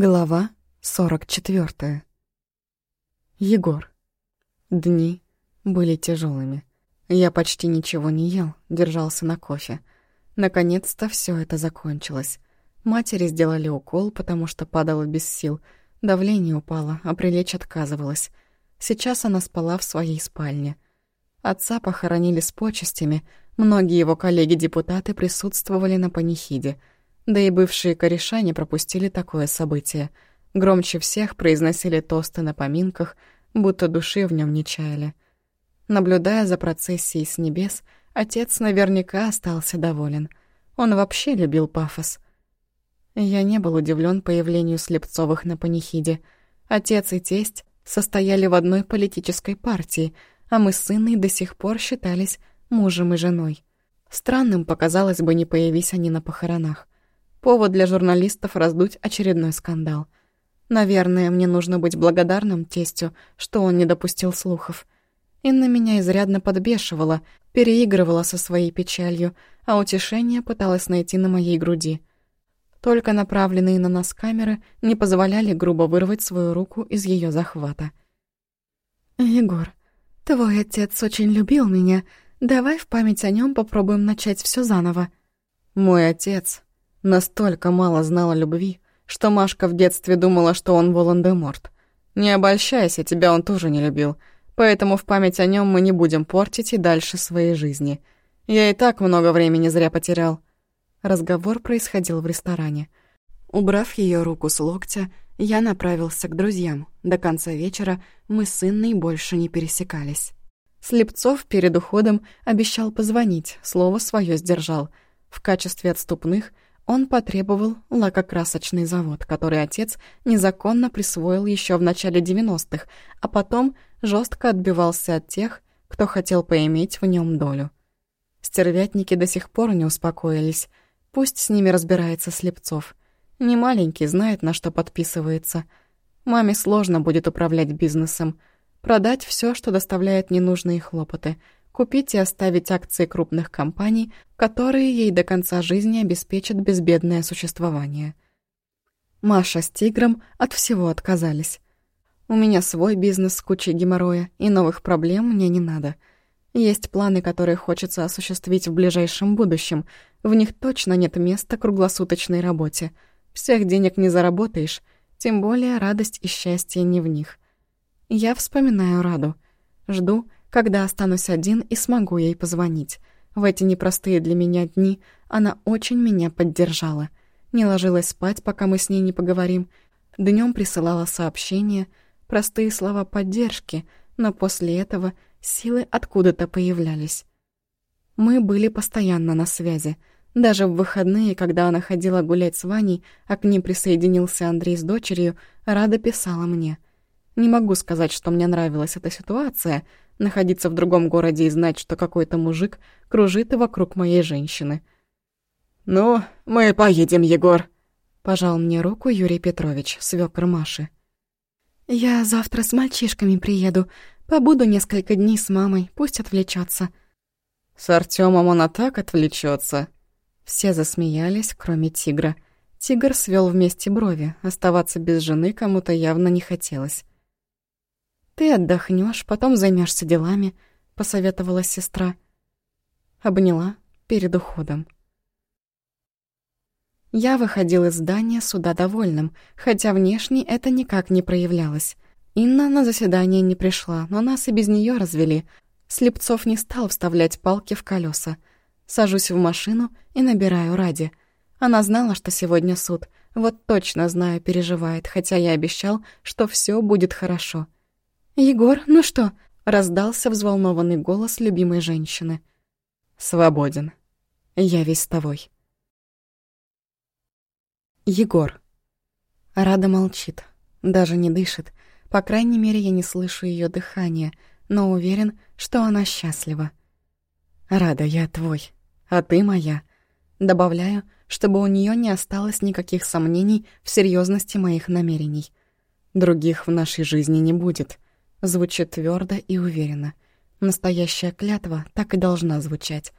Глава 44. Егор. Дни были тяжелыми. Я почти ничего не ел, держался на кофе. Наконец-то все это закончилось. Матери сделали укол, потому что падала без сил. Давление упало, а прилечь отказывалась. Сейчас она спала в своей спальне. Отца похоронили с почестями. Многие его коллеги-депутаты присутствовали на панихиде — да и бывшие кореша не пропустили такое событие. Громче всех произносили тосты на поминках, будто души в нем не чаяли. Наблюдая за процессией с небес, отец наверняка остался доволен. Он вообще любил пафос. Я не был удивлен появлению Слепцовых на панихиде. Отец и тесть состояли в одной политической партии, а мы с Инной до сих пор считались мужем и женой. Странным показалось бы, не появись они на похоронах. Повод для журналистов раздуть очередной скандал. Наверное, мне нужно быть благодарным тестю, что он не допустил слухов. Инна меня изрядно подбешивала, переигрывала со своей печалью, а утешение пыталась найти на моей груди. Только направленные на нас камеры не позволяли грубо вырвать свою руку из ее захвата. «Егор, твой отец очень любил меня. Давай в память о нем попробуем начать все заново». «Мой отец Настолько мало знала любви, что Машка в детстве думала, что он Волан-де-Морт. Не обольщайся, тебя он тоже не любил, поэтому в память о нем мы не будем портить и дальше своей жизни. Я и так много времени зря потерял. Разговор происходил в ресторане. Убрав ее руку с локтя, я направился к друзьям. До конца вечера мы с Инной больше не пересекались. Слепцов перед уходом обещал позвонить, слово свое сдержал. В качестве отступных — он потребовал лакокрасочный завод, который отец незаконно присвоил еще в начале 90-х, а потом жестко отбивался от тех, кто хотел поиметь в нем долю. Стервятники до сих пор не успокоились. Пусть с ними разбирается Слепцов. Не маленький, знает, на что подписывается. Маме сложно будет управлять бизнесом. Продать все, что доставляет ненужные хлопоты — купить и оставить акции крупных компаний, которые ей до конца жизни обеспечат безбедное существование. Маша с Тигром от всего отказались. У меня свой бизнес с кучей геморроя, и новых проблем мне не надо. Есть планы, которые хочется осуществить в ближайшем будущем. В них точно нет места круглосуточной работе. Всех денег не заработаешь, тем более радость и счастье не в них. Я вспоминаю Раду. Жду, когда останусь один и смогу ей позвонить. В эти непростые для меня дни она очень меня поддержала. Не ложилась спать, пока мы с ней не поговорим. Днем присылала сообщения, простые слова поддержки, но после этого силы откуда-то появлялись. Мы были постоянно на связи. Даже в выходные, когда она ходила гулять с Ваней, а к ним присоединился Андрей с дочерью, Рада писала мне. Не могу сказать, что мне нравилась эта ситуация — находиться в другом городе и знать, что какой-то мужик кружит и вокруг моей женщины. «Ну, мы поедем, Егор», — пожал мне руку Юрий Петрович, свёкр Маши. «Я завтра с мальчишками приеду. Побуду несколько дней с мамой, пусть отвлечется. «С Артёмом она так отвлечется. Все засмеялись, кроме тигра. Тигр свел вместе брови, оставаться без жены кому-то явно не хотелось. «Ты отдохнешь, потом займешься делами», — посоветовала сестра. Обняла перед уходом. Я выходил из здания суда довольным, хотя внешне это никак не проявлялось. Инна на заседание не пришла, но нас и без нее развели. Слепцов не стал вставлять палки в колеса. Сажусь в машину и набираю Ради. Она знала, что сегодня суд. Вот точно знаю, переживает, хотя я обещал, что все будет хорошо. «Егор, ну что?» — раздался взволнованный голос любимой женщины. «Свободен. Я весь с тобой». Егор. Рада молчит, даже не дышит. По крайней мере, я не слышу ее дыхания, но уверен, что она счастлива. «Рада, я твой, а ты моя». Добавляю, чтобы у нее не осталось никаких сомнений в серьезности моих намерений. Других в нашей жизни не будет — Звучит твердо и уверенно. Настоящая клятва так и должна звучать.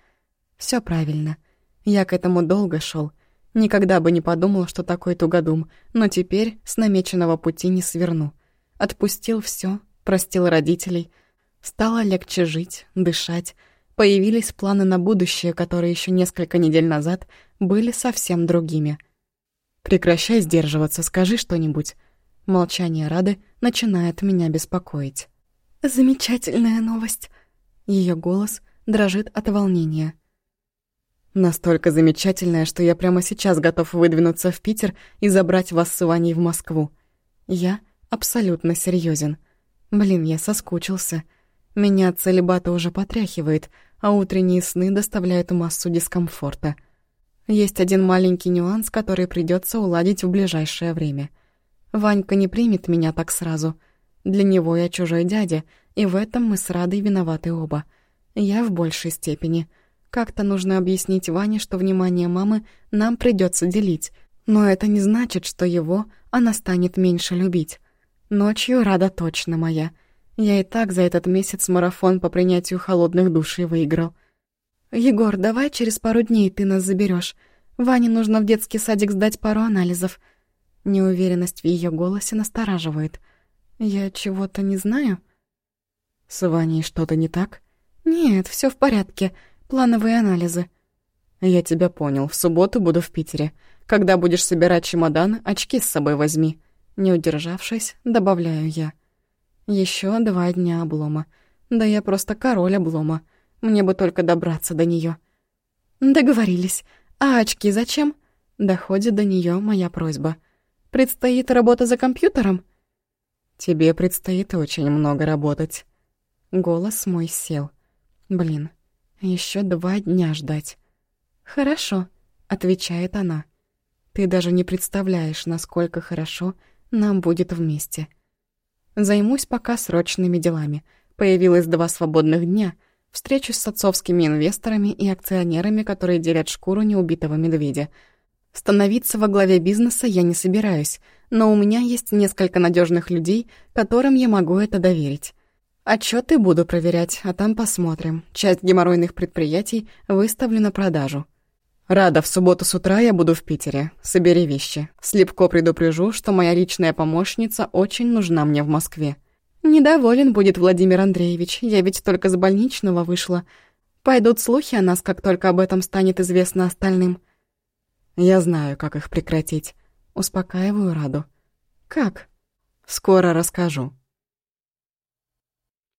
Все правильно. Я к этому долго шел, Никогда бы не подумал, что такой тугодум, но теперь с намеченного пути не сверну. Отпустил все, простил родителей. Стало легче жить, дышать. Появились планы на будущее, которые еще несколько недель назад были совсем другими. «Прекращай сдерживаться, скажи что-нибудь». Молчание Рады начинает меня беспокоить. «Замечательная новость!» Ее голос дрожит от волнения. Настолько замечательная, что я прямо сейчас готов выдвинуться в Питер и забрать вас с Иваней в Москву. Я абсолютно серьезен. Блин, я соскучился. Меня целебата уже потряхивает, а утренние сны доставляют массу дискомфорта. Есть один маленький нюанс, который придется уладить в ближайшее время. Ванька не примет меня так сразу. Для него я чужой дядя, и в этом мы с Радой виноваты оба. Я в большей степени — как-то нужно объяснить Ване, что внимание мамы нам придется делить, но это не значит, что его она станет меньше любить. Ночью Рада точно моя. Я и так за этот месяц марафон по принятию холодных душей выиграл. «Егор, давай через пару дней ты нас заберешь. Ване нужно в детский садик сдать пару анализов». Неуверенность в ее голосе настораживает. «Я чего-то не знаю?» «С Ваней что-то не так?» «Нет, все в порядке. Плановые анализы. Я тебя понял. В субботу буду в Питере. Когда будешь собирать чемодан, очки с собой возьми. Не удержавшись, добавляю я. Еще два дня облома. Да я просто король облома. Мне бы только добраться до нее. Договорились. А очки зачем? Доходит до нее моя просьба. Предстоит работа за компьютером? Тебе предстоит очень много работать. Голос мой сел. Блин, еще два дня ждать. «Хорошо», — отвечает она. «Ты даже не представляешь, насколько хорошо нам будет вместе. Займусь пока срочными делами. Появилось два свободных дня. Встречусь с отцовскими инвесторами и акционерами, которые делят шкуру неубитого медведя. Становиться во главе бизнеса я не собираюсь, но у меня есть несколько надежных людей, которым я могу это доверить. Отчеты буду проверять, а там посмотрим. Часть геморройных предприятий выставлю на продажу. Рада, в субботу с утра я буду в Питере. Собери вещи. Слепко предупрежу, что моя личная помощница очень нужна мне в Москве. Недоволен будет Владимир Андреевич, я ведь только с больничного вышла. Пойдут слухи о нас, как только об этом станет известно остальным. Я знаю, как их прекратить. Успокаиваю Раду. Как? Скоро расскажу.